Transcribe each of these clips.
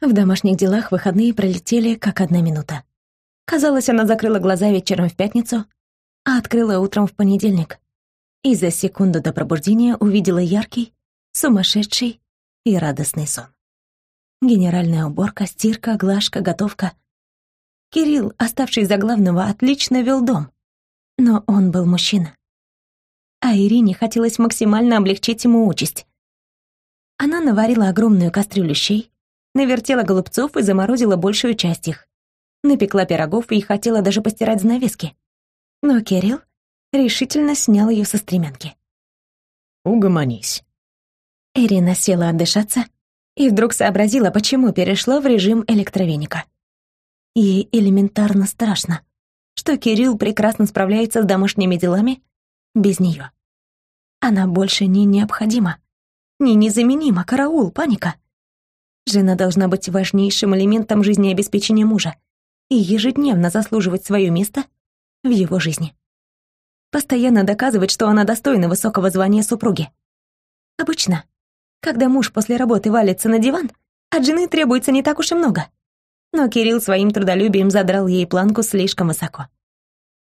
В домашних делах выходные пролетели как одна минута. Казалось, она закрыла глаза вечером в пятницу, а открыла утром в понедельник. И за секунду до пробуждения увидела яркий, сумасшедший и радостный сон. Генеральная уборка, стирка, глажка, готовка. Кирилл, оставший за главного, отлично вел дом. Но он был мужчина. А Ирине хотелось максимально облегчить ему участь. Она наварила огромную кастрюлю щей, навертела голубцов и заморозила большую часть их. Напекла пирогов и хотела даже постирать занавески. Но Кирилл решительно снял ее со стремянки. «Угомонись». Ирина села отдышаться и вдруг сообразила, почему перешла в режим электровеника. Ей элементарно страшно, что Кирилл прекрасно справляется с домашними делами без нее. Она больше не необходима, не незаменима, караул, паника. Жена должна быть важнейшим элементом жизнеобеспечения мужа и ежедневно заслуживать свое место в его жизни. Постоянно доказывать, что она достойна высокого звания супруги. Обычно, когда муж после работы валится на диван, от жены требуется не так уж и много. Но Кирилл своим трудолюбием задрал ей планку слишком высоко.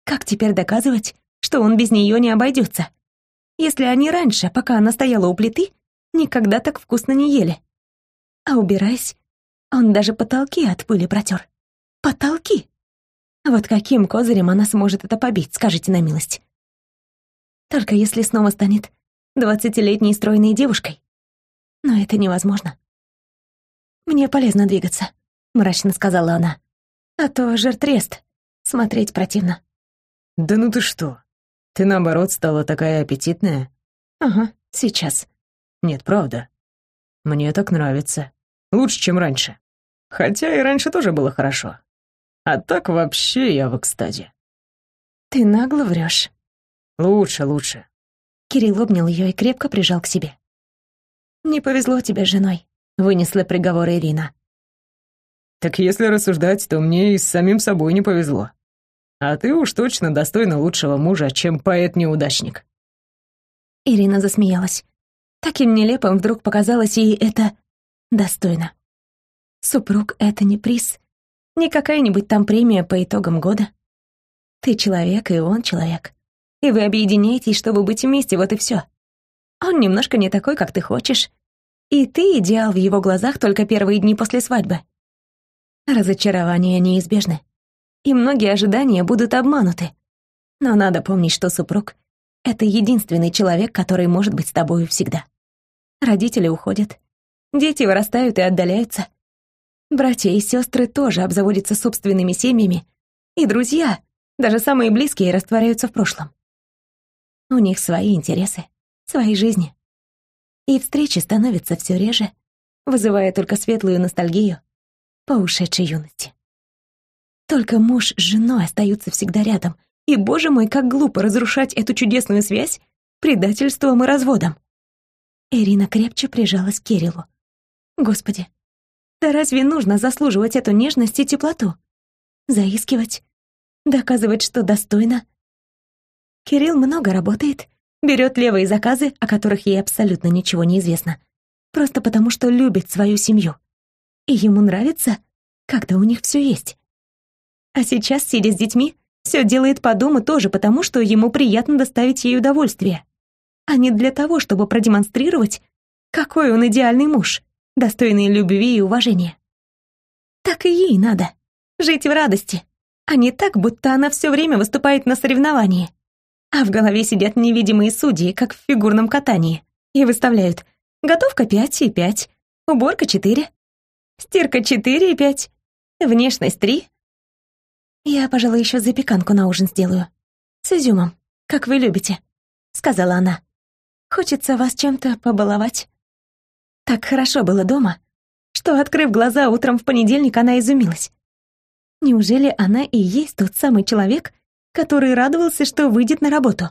Как теперь доказывать, что он без нее не обойдется? Если они раньше, пока она стояла у плиты, никогда так вкусно не ели. А убираясь, он даже потолки от пыли протер. Потолки! Вот каким козырем она сможет это побить, скажите на милость. Только если снова станет двадцатилетней стройной девушкой. Но это невозможно. «Мне полезно двигаться», — мрачно сказала она. «А то жертрест. Смотреть противно». «Да ну ты что? Ты, наоборот, стала такая аппетитная». «Ага, сейчас». «Нет, правда. Мне так нравится. Лучше, чем раньше. Хотя и раньше тоже было хорошо. А так вообще я в экстазе. Ты нагло врешь. Лучше, лучше. Кирилл обнял ее и крепко прижал к себе. Не повезло тебе с женой, вынесла приговор Ирина. Так если рассуждать, то мне и с самим собой не повезло. А ты уж точно достойна лучшего мужа, чем поэт-неудачник. Ирина засмеялась. Таким нелепым вдруг показалось ей это достойно. Супруг — это не приз, не какая-нибудь там премия по итогам года. Ты человек, и он человек. И вы объединяетесь, чтобы быть вместе, вот и все. Он немножко не такой, как ты хочешь. И ты идеал в его глазах только первые дни после свадьбы. Разочарования неизбежны. И многие ожидания будут обмануты. Но надо помнить, что супруг — это единственный человек, который может быть с тобой всегда. Родители уходят, Дети вырастают и отдаляются. Братья и сестры тоже обзаводятся собственными семьями, и друзья, даже самые близкие, растворяются в прошлом. У них свои интересы, свои жизни. И встречи становятся все реже, вызывая только светлую ностальгию по ушедшей юности. Только муж с женой остаются всегда рядом, и, боже мой, как глупо разрушать эту чудесную связь предательством и разводом. Ирина крепче прижалась к Кириллу. Господи, да разве нужно заслуживать эту нежность и теплоту? Заискивать? Доказывать, что достойно? Кирилл много работает, берет левые заказы, о которых ей абсолютно ничего не известно, просто потому что любит свою семью. И ему нравится, когда у них все есть. А сейчас, сидя с детьми, все делает по дому тоже потому, что ему приятно доставить ей удовольствие, а не для того, чтобы продемонстрировать, какой он идеальный муж достойные любви и уважения. Так и ей надо. Жить в радости, а не так, будто она все время выступает на соревновании. А в голове сидят невидимые судьи, как в фигурном катании, и выставляют готовка 5 и 5, уборка 4, стирка 4 и 5, внешность 3. Я, пожалуй, еще запеканку на ужин сделаю. С изюмом, как вы любите, сказала она. Хочется вас чем-то побаловать. Так хорошо было дома, что, открыв глаза утром в понедельник, она изумилась. Неужели она и есть тот самый человек, который радовался, что выйдет на работу?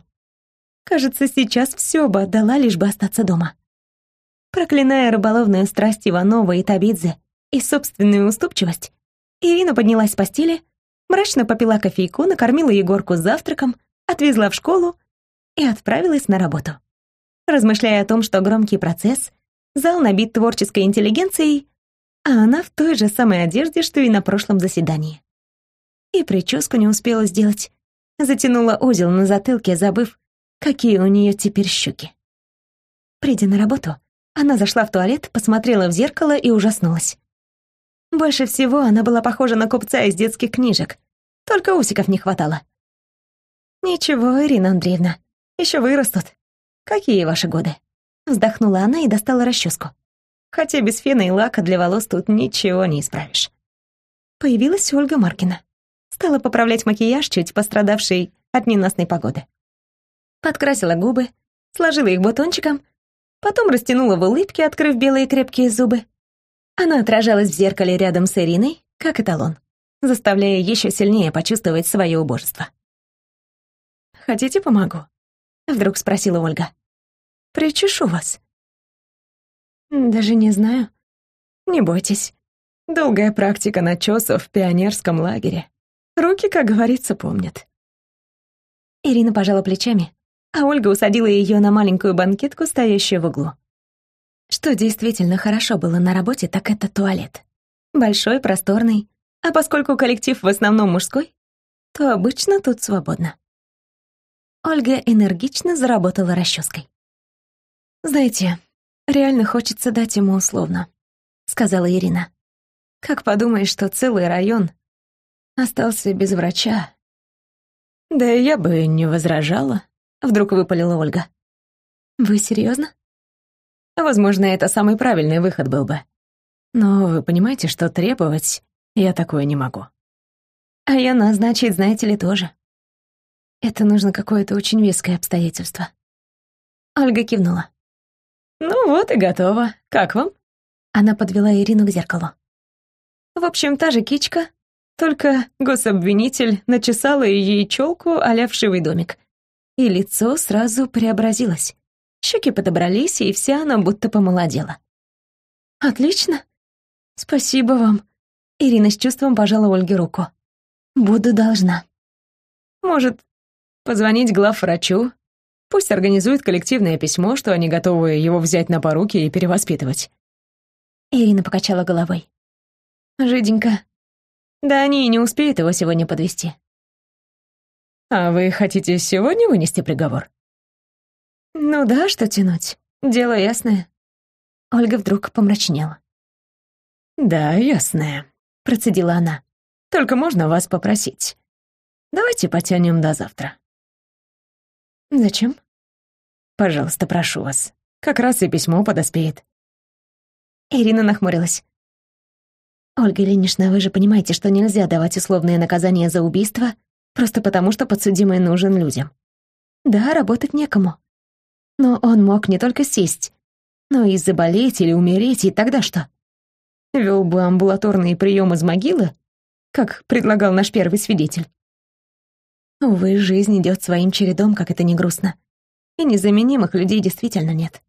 Кажется, сейчас все бы отдала, лишь бы остаться дома. Проклиная рыболовную страсть Иванова и Табидзе и собственную уступчивость, Ирина поднялась с постели, мрачно попила кофейку, накормила Егорку завтраком, отвезла в школу и отправилась на работу. Размышляя о том, что громкий процесс — Зал набит творческой интеллигенцией, а она в той же самой одежде, что и на прошлом заседании. И прическу не успела сделать. Затянула узел на затылке, забыв, какие у нее теперь щеки. Придя на работу, она зашла в туалет, посмотрела в зеркало и ужаснулась. Больше всего она была похожа на купца из детских книжек, только усиков не хватало. «Ничего, Ирина Андреевна, еще вырастут. Какие ваши годы?» Вздохнула она и достала расческу. Хотя без фена и лака для волос тут ничего не исправишь. Появилась Ольга Маркина. Стала поправлять макияж, чуть пострадавший от ненастной погоды. Подкрасила губы, сложила их бутончиком, потом растянула в улыбке, открыв белые крепкие зубы. Она отражалась в зеркале рядом с Ириной, как эталон, заставляя еще сильнее почувствовать свое убожество. «Хотите, помогу?» — вдруг спросила Ольга. «Причешу вас». «Даже не знаю. Не бойтесь. Долгая практика начесов в пионерском лагере. Руки, как говорится, помнят». Ирина пожала плечами, а Ольга усадила ее на маленькую банкетку, стоящую в углу. Что действительно хорошо было на работе, так это туалет. Большой, просторный, а поскольку коллектив в основном мужской, то обычно тут свободно. Ольга энергично заработала расческой. «Знаете, реально хочется дать ему условно», — сказала Ирина. «Как подумаешь, что целый район остался без врача?» «Да я бы не возражала», — вдруг выпалила Ольга. «Вы серьезно? Возможно, это самый правильный выход был бы. Но вы понимаете, что требовать я такое не могу. А я назначить, знаете ли, тоже. Это нужно какое-то очень веское обстоятельство. Ольга кивнула. «Ну вот и готово. Как вам?» Она подвела Ирину к зеркалу. В общем, та же кичка, только гособвинитель начесала ей челку а вшивый домик. И лицо сразу преобразилось. Щеки подобрались, и вся она будто помолодела. «Отлично. Спасибо вам». Ирина с чувством пожала Ольге руку. «Буду должна». «Может, Позвонить главврачу. Пусть организует коллективное письмо, что они готовы его взять на поруки и перевоспитывать. Ирина покачала головой. Жиденько. Да они и не успеют его сегодня подвести. А вы хотите сегодня вынести приговор? Ну да, что тянуть. Дело ясное. Ольга вдруг помрачнела. Да, ясное, процедила она. Только можно вас попросить. Давайте потянем до завтра. «Зачем?» «Пожалуйста, прошу вас. Как раз и письмо подоспеет». Ирина нахмурилась. «Ольга Ильинична, вы же понимаете, что нельзя давать условные наказания за убийство просто потому, что подсудимый нужен людям. Да, работать некому. Но он мог не только сесть, но и заболеть или умереть, и тогда что? Вел бы амбулаторные приемы из могилы, как предлагал наш первый свидетель. Увы, жизнь идет своим чередом, как это не грустно. И незаменимых людей действительно нет.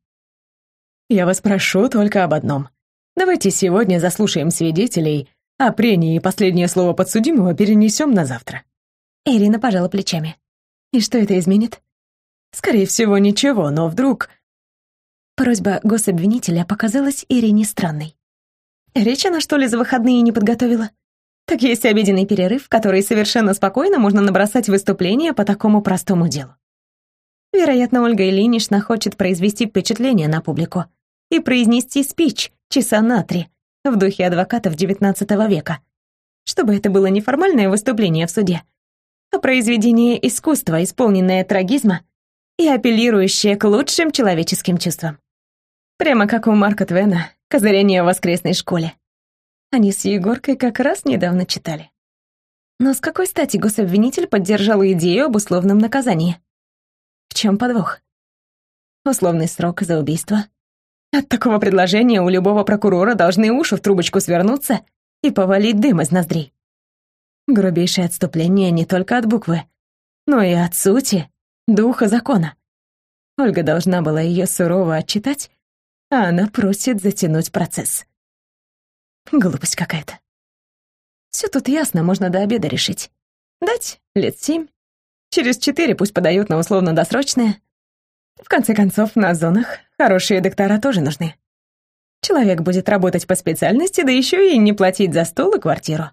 Я вас прошу только об одном. Давайте сегодня заслушаем свидетелей, а прения и последнее слово подсудимого перенесем на завтра. Ирина пожала плечами. И что это изменит? Скорее всего, ничего, но вдруг... Просьба гособвинителя показалась Ирине странной. Речь она, что ли, за выходные не подготовила? Так есть обеденный перерыв, который совершенно спокойно можно набросать выступление по такому простому делу. Вероятно, Ольга Ильинична хочет произвести впечатление на публику и произнести спич часа на три в духе адвокатов XIX века, чтобы это было не формальное выступление в суде, а произведение искусства, исполненное трагизма и апеллирующее к лучшим человеческим чувствам. Прямо как у Марка Твена «Козырение в воскресной школе». Они с Егоркой как раз недавно читали. Но с какой стати гособвинитель поддержал идею об условном наказании? В чем подвох? Условный срок за убийство. От такого предложения у любого прокурора должны уши в трубочку свернуться и повалить дым из ноздрей. Грубейшее отступление не только от буквы, но и от сути, духа закона. Ольга должна была ее сурово отчитать, а она просит затянуть процесс. Глупость какая-то. Все тут ясно, можно до обеда решить. Дать лет семь. Через четыре пусть подают на условно-досрочное. В конце концов, на зонах хорошие доктора тоже нужны. Человек будет работать по специальности, да еще и не платить за стол и квартиру.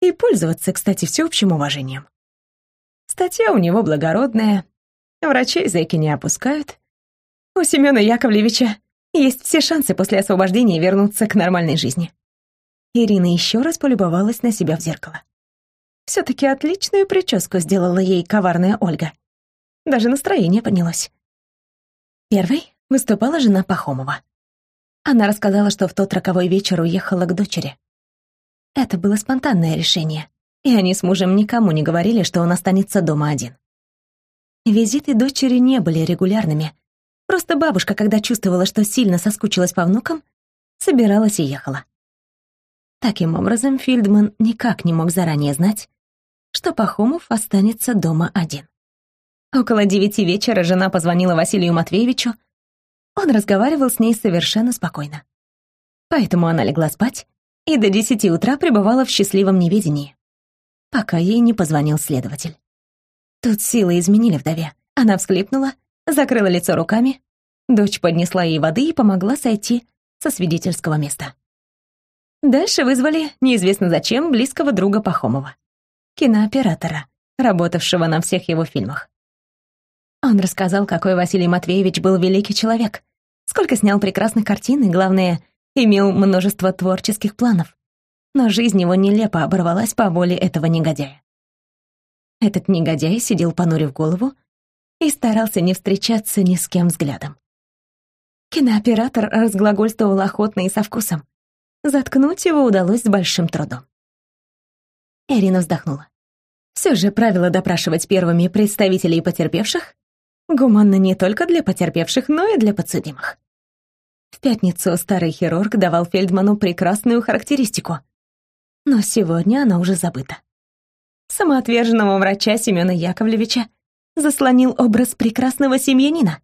И пользоваться, кстати, всеобщим уважением. Статья у него благородная, врачей зэки не опускают. У Семена Яковлевича есть все шансы после освобождения вернуться к нормальной жизни. Ирина еще раз полюбовалась на себя в зеркало. Все-таки отличную прическу сделала ей коварная Ольга. Даже настроение поднялось. Первой выступала жена Пахомова. Она рассказала, что в тот роковой вечер уехала к дочери. Это было спонтанное решение, и они с мужем никому не говорили, что он останется дома один. Визиты дочери не были регулярными. Просто бабушка, когда чувствовала, что сильно соскучилась по внукам, собиралась и ехала. Таким образом, Фильдман никак не мог заранее знать, что Пахомов останется дома один. Около девяти вечера жена позвонила Василию Матвеевичу. Он разговаривал с ней совершенно спокойно. Поэтому она легла спать и до десяти утра пребывала в счастливом неведении, пока ей не позвонил следователь. Тут силы изменили вдове. Она всхлипнула, закрыла лицо руками, дочь поднесла ей воды и помогла сойти со свидетельского места. Дальше вызвали, неизвестно зачем, близкого друга Пахомова, кинооператора, работавшего на всех его фильмах. Он рассказал, какой Василий Матвеевич был великий человек, сколько снял прекрасных картин и, главное, имел множество творческих планов. Но жизнь его нелепо оборвалась по воле этого негодяя. Этот негодяй сидел понурив голову и старался не встречаться ни с кем взглядом. Кинооператор разглагольствовал охотно и со вкусом. Заткнуть его удалось с большим трудом. Ирина вздохнула. Все же правило допрашивать первыми представителей потерпевших Гуманно не только для потерпевших, но и для подсудимых. В пятницу старый хирург давал Фельдману прекрасную характеристику. Но сегодня она уже забыта. Самоотверженного врача Семена Яковлевича заслонил образ прекрасного семьянина,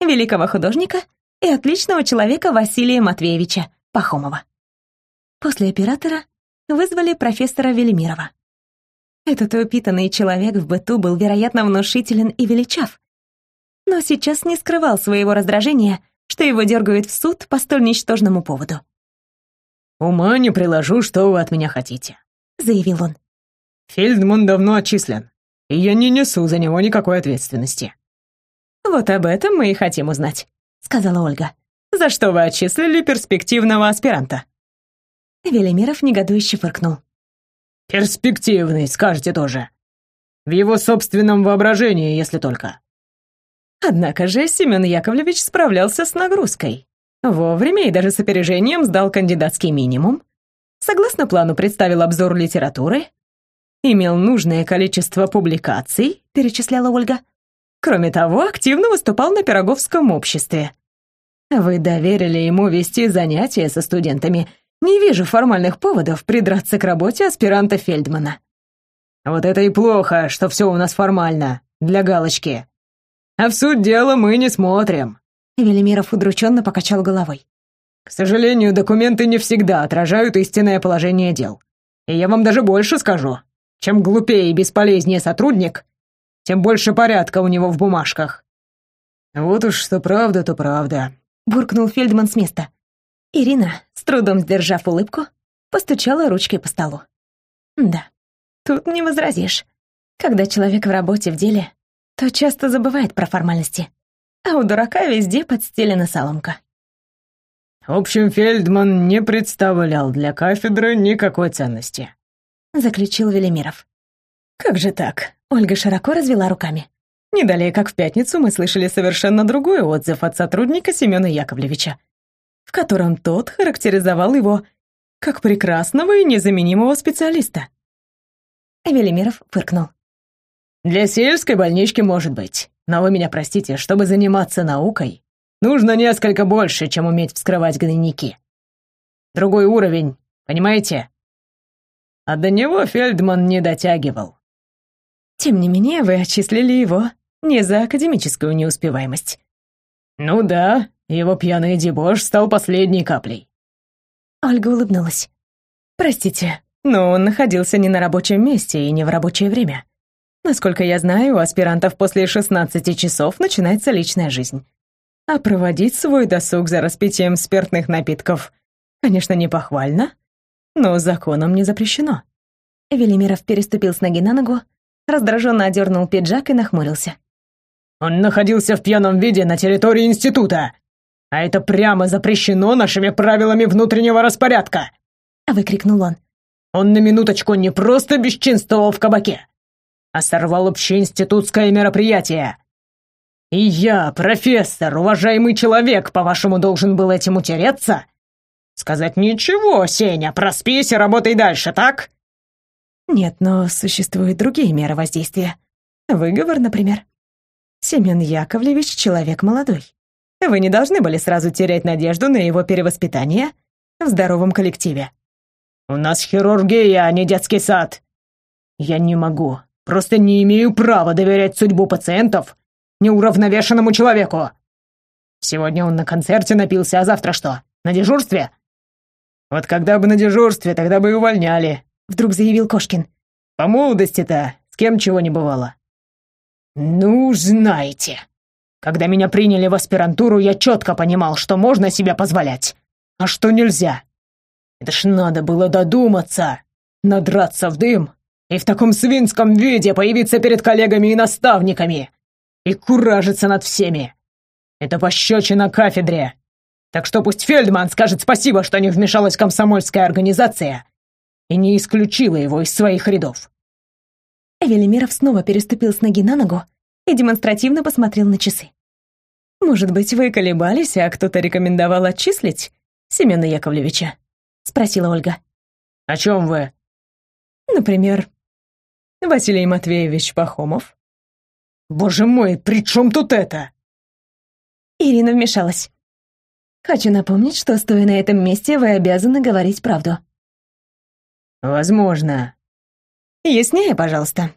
великого художника и отличного человека Василия Матвеевича Пахомова. После оператора вызвали профессора Велимирова. Этот упитанный человек в быту был, вероятно, внушителен и величав, но сейчас не скрывал своего раздражения, что его дергают в суд по столь ничтожному поводу. «Ума не приложу, что вы от меня хотите», — заявил он. «Фельдман давно отчислен, и я не несу за него никакой ответственности». «Вот об этом мы и хотим узнать», — сказала Ольга. «За что вы отчислили перспективного аспиранта?» Велимиров негодующе фыркнул. «Перспективный, скажете тоже. В его собственном воображении, если только. Однако же Семен Яковлевич справлялся с нагрузкой. Вовремя и даже с опережением сдал кандидатский минимум. Согласно плану представил обзор литературы. Имел нужное количество публикаций, перечисляла Ольга. Кроме того, активно выступал на Пироговском обществе. Вы доверили ему вести занятия со студентами. Не вижу формальных поводов придраться к работе аспиранта Фельдмана. Вот это и плохо, что все у нас формально, для галочки. А в суть дела мы не смотрим. Велимиров удрученно покачал головой. К сожалению, документы не всегда отражают истинное положение дел. И я вам даже больше скажу. Чем глупее и бесполезнее сотрудник, тем больше порядка у него в бумажках. Вот уж что правда, то правда. Буркнул Фельдман с места. Ирина, с трудом сдержав улыбку, постучала ручкой по столу. Да, тут не возразишь. Когда человек в работе в деле, то часто забывает про формальности. А у дурака везде подстелена соломка. В общем, Фельдман не представлял для кафедры никакой ценности. Заключил Велимиров. Как же так? Ольга широко развела руками. Не далее, как в пятницу, мы слышали совершенно другой отзыв от сотрудника Семена Яковлевича, в котором тот характеризовал его как прекрасного и незаменимого специалиста. Велимиров фыркнул. Для сельской больнички может быть. Но вы меня простите, чтобы заниматься наукой, нужно несколько больше, чем уметь вскрывать гнойники. Другой уровень, понимаете? А до него Фельдман не дотягивал. Тем не менее, вы отчислили его не за академическую неуспеваемость. Ну да, его пьяный дебош стал последней каплей. Ольга улыбнулась. Простите, но он находился не на рабочем месте и не в рабочее время. Насколько я знаю, у аспирантов после 16 часов начинается личная жизнь. А проводить свой досуг за распитием спиртных напитков Конечно, не похвально, но законом не запрещено. Велимиров переступил с ноги на ногу, раздраженно одернул пиджак и нахмурился. «Он находился в пьяном виде на территории института, а это прямо запрещено нашими правилами внутреннего распорядка!» — выкрикнул он. «Он на минуточку не просто бесчинствовал в кабаке, а сорвал общеинститутское мероприятие. И я, профессор, уважаемый человек, по-вашему, должен был этим утереться? Сказать ничего, Сеня, проспись и работай дальше, так? Нет, но существуют другие меры воздействия. Выговор, например. Семен Яковлевич — человек молодой. Вы не должны были сразу терять надежду на его перевоспитание в здоровом коллективе. У нас хирургия, а не детский сад. Я не могу, просто не имею права доверять судьбу пациентов неуравновешенному человеку. Сегодня он на концерте напился, а завтра что? На дежурстве? Вот когда бы на дежурстве, тогда бы и увольняли, вдруг заявил Кошкин. По молодости-то с кем чего не бывало. Ну, знаете, когда меня приняли в аспирантуру, я четко понимал, что можно себе позволять, а что нельзя. Это ж надо было додуматься, надраться в дым и в таком свинском виде появиться перед коллегами и наставниками и куражится над всеми. Это пощечина кафедре. Так что пусть Фельдман скажет спасибо, что не вмешалась комсомольская организация и не исключила его из своих рядов. Велимиров снова переступил с ноги на ногу и демонстративно посмотрел на часы. «Может быть, вы колебались, а кто-то рекомендовал отчислить Семена Яковлевича?» — спросила Ольга. «О чем вы?» «Например, Василий Матвеевич Пахомов «Боже мой, при чем тут это?» Ирина вмешалась. «Хочу напомнить, что, стоя на этом месте, вы обязаны говорить правду». «Возможно». «Яснее, пожалуйста».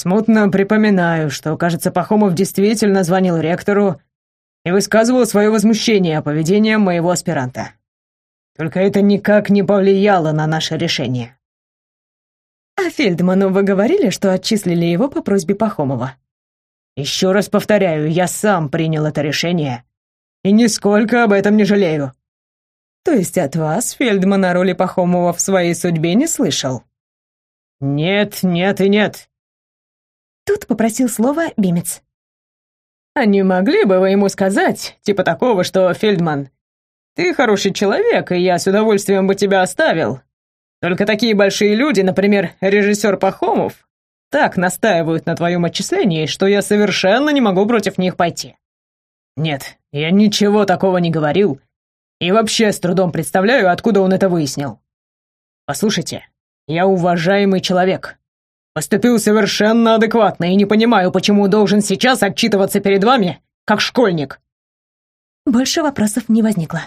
«Смутно припоминаю, что, кажется, Пахомов действительно звонил ректору и высказывал свое возмущение поведением моего аспиранта. Только это никак не повлияло на наше решение». «А Фельдману вы говорили, что отчислили его по просьбе Пахомова?» Еще раз повторяю, я сам принял это решение и нисколько об этом не жалею. То есть от вас Фельдман о роли Пахомова в своей судьбе не слышал? Нет, нет и нет. Тут попросил слово Бимец. А не могли бы вы ему сказать, типа такого, что Фельдман, ты хороший человек, и я с удовольствием бы тебя оставил. Только такие большие люди, например, режиссер Пахомов, так настаивают на твоем отчислении, что я совершенно не могу против них пойти. Нет, я ничего такого не говорил. И вообще с трудом представляю, откуда он это выяснил. Послушайте, я уважаемый человек. Поступил совершенно адекватно и не понимаю, почему должен сейчас отчитываться перед вами, как школьник. Больше вопросов не возникло.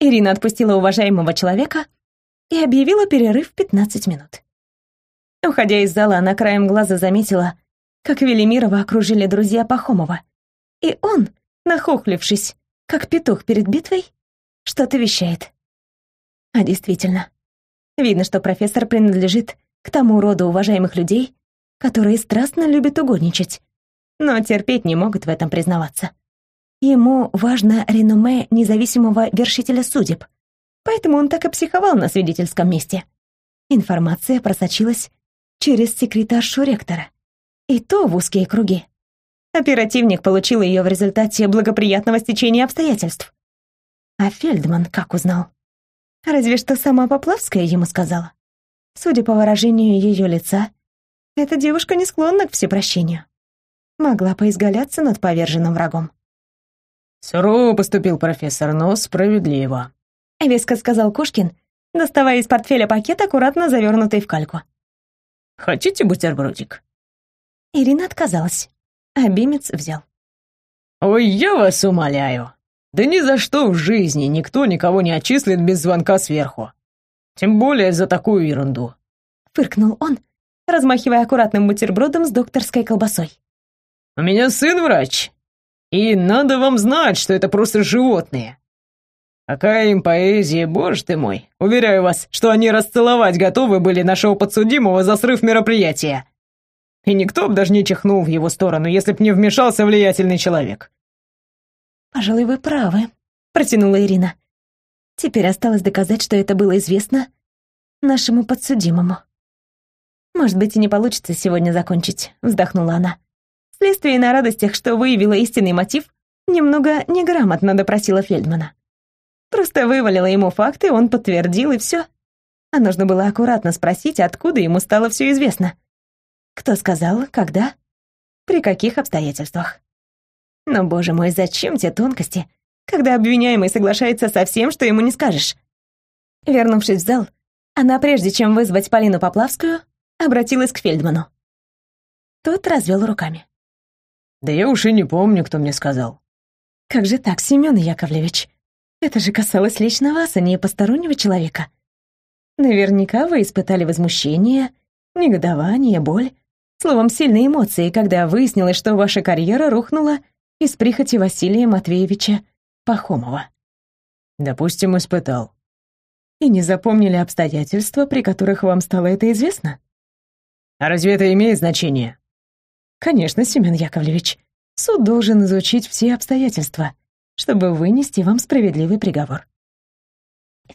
Ирина отпустила уважаемого человека и объявила перерыв 15 минут. Уходя из зала, она краем глаза заметила, как Велимирова окружили друзья Пахомова. И он, нахохлившись, как петух перед битвой, что-то вещает. А действительно, видно, что профессор принадлежит к тому роду уважаемых людей, которые страстно любят угодничать, но терпеть не могут в этом признаваться. Ему важно реноме независимого вершителя судеб, поэтому он так и психовал на свидетельском месте. Информация просочилась через секретаршу ректора. И то в узкие круги. Оперативник получил ее в результате благоприятного стечения обстоятельств. А Фельдман как узнал? Разве что сама Поплавская ему сказала. Судя по выражению ее лица, эта девушка не склонна к всепрощению. Могла поизгаляться над поверженным врагом. «Сурово поступил профессор, но справедливо», — веско сказал Кошкин, доставая из портфеля пакет, аккуратно завернутый в кальку. Хотите бутербродик?» Ирина отказалась, а Бимец взял. «Ой, я вас умоляю. Да ни за что в жизни никто никого не отчислит без звонка сверху. Тем более за такую ерунду». Фыркнул он, размахивая аккуратным бутербродом с докторской колбасой. «У меня сын врач, и надо вам знать, что это просто животные. Какая им поэзия, боже ты мой. Уверяю вас, что они расцеловать готовы были нашего подсудимого за срыв мероприятия. И никто бы даже не чихнул в его сторону, если б не вмешался влиятельный человек. «Пожалуй, вы правы», — протянула Ирина. Теперь осталось доказать, что это было известно нашему подсудимому. «Может быть, и не получится сегодня закончить», — вздохнула она. Вследствие на радостях, что выявила истинный мотив, немного неграмотно допросила Фельдмана. Просто вывалила ему факты, он подтвердил, и все. А нужно было аккуратно спросить, откуда ему стало все известно. Кто сказал, когда, при каких обстоятельствах. Но, боже мой, зачем те тонкости, когда обвиняемый соглашается со всем, что ему не скажешь? Вернувшись в зал, она, прежде чем вызвать Полину Поплавскую, обратилась к Фельдману. Тот развел руками. «Да я уж и не помню, кто мне сказал». «Как же так, Семен Яковлевич? Это же касалось лично вас, а не постороннего человека. Наверняка вы испытали возмущение, негодование, боль, словом, сильные эмоции, когда выяснилось, что ваша карьера рухнула из прихоти Василия Матвеевича Пахомова». «Допустим, испытал». «И не запомнили обстоятельства, при которых вам стало это известно?» А разве это имеет значение? Конечно, Семен Яковлевич. Суд должен изучить все обстоятельства, чтобы вынести вам справедливый приговор.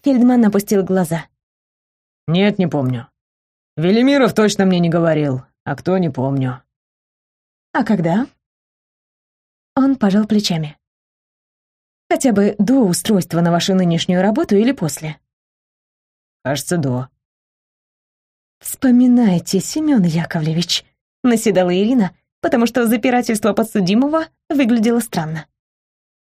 Фельдман опустил глаза. Нет, не помню. Велимиров точно мне не говорил, а кто не помню. А когда? Он пожал плечами. Хотя бы до устройства на вашу нынешнюю работу или после? Кажется, до. «Вспоминайте, Семен Яковлевич», — наседала Ирина, потому что запирательство подсудимого выглядело странно.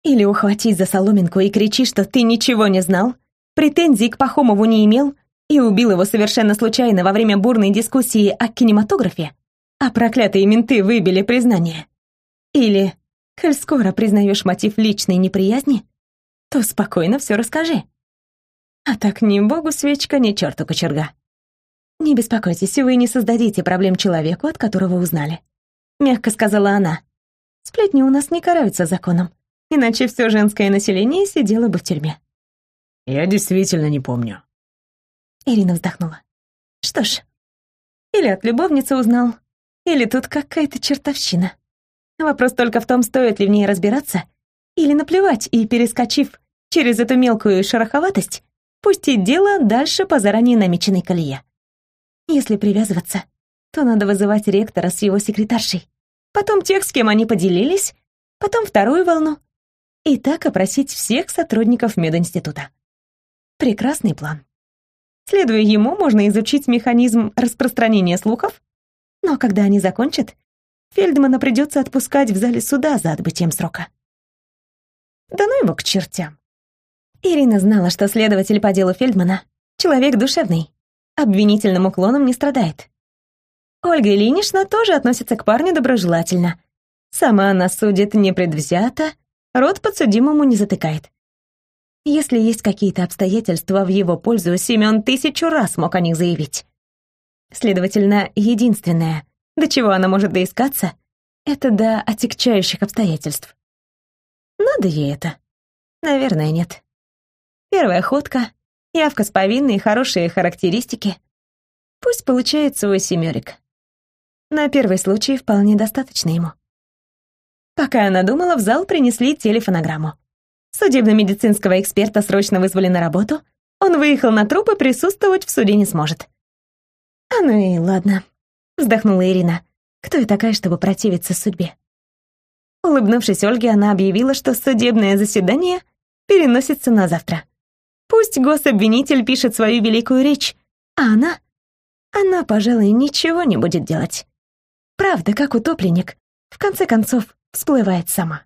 «Или ухватись за соломинку и кричи, что ты ничего не знал, претензий к Пахомову не имел и убил его совершенно случайно во время бурной дискуссии о кинематографе, а проклятые менты выбили признание. Или, коль скоро признаешь мотив личной неприязни, то спокойно все расскажи. А так ни богу свечка, ни черту кочерга». «Не беспокойтесь, вы не создадите проблем человеку, от которого узнали», — мягко сказала она. «Сплетни у нас не караются законом, иначе все женское население сидело бы в тюрьме». «Я действительно не помню». Ирина вздохнула. «Что ж, или от любовницы узнал, или тут какая-то чертовщина. Вопрос только в том, стоит ли в ней разбираться, или наплевать и, перескочив через эту мелкую шероховатость, пустить дело дальше по заранее намеченной колее. Если привязываться, то надо вызывать ректора с его секретаршей, потом тех, с кем они поделились, потом вторую волну, и так опросить всех сотрудников мединститута. Прекрасный план. Следуя ему, можно изучить механизм распространения слухов, но когда они закончат, Фельдмана придется отпускать в зале суда за отбытием срока. Да ну его к чертям. Ирина знала, что следователь по делу Фельдмана — человек душевный, обвинительным уклоном не страдает. Ольга Ильинична тоже относится к парню доброжелательно. Сама она судит непредвзято, рот подсудимому не затыкает. Если есть какие-то обстоятельства в его пользу, Семен тысячу раз мог о них заявить. Следовательно, единственное, до чего она может доискаться, это до отягчающих обстоятельств. Надо ей это? Наверное, нет. Первая ходка, Явка с повинной, хорошие характеристики. Пусть получается у семерик. На первый случай вполне достаточно ему. Пока она думала, в зал принесли телефонограмму. Судебно-медицинского эксперта срочно вызвали на работу. Он выехал на труп и присутствовать в суде не сможет. «А ну и ладно», — вздохнула Ирина. «Кто я такая, чтобы противиться судьбе?» Улыбнувшись Ольге, она объявила, что судебное заседание переносится на завтра. Пусть гособвинитель пишет свою великую речь, а она... Она, пожалуй, ничего не будет делать. Правда, как утопленник, в конце концов, всплывает сама.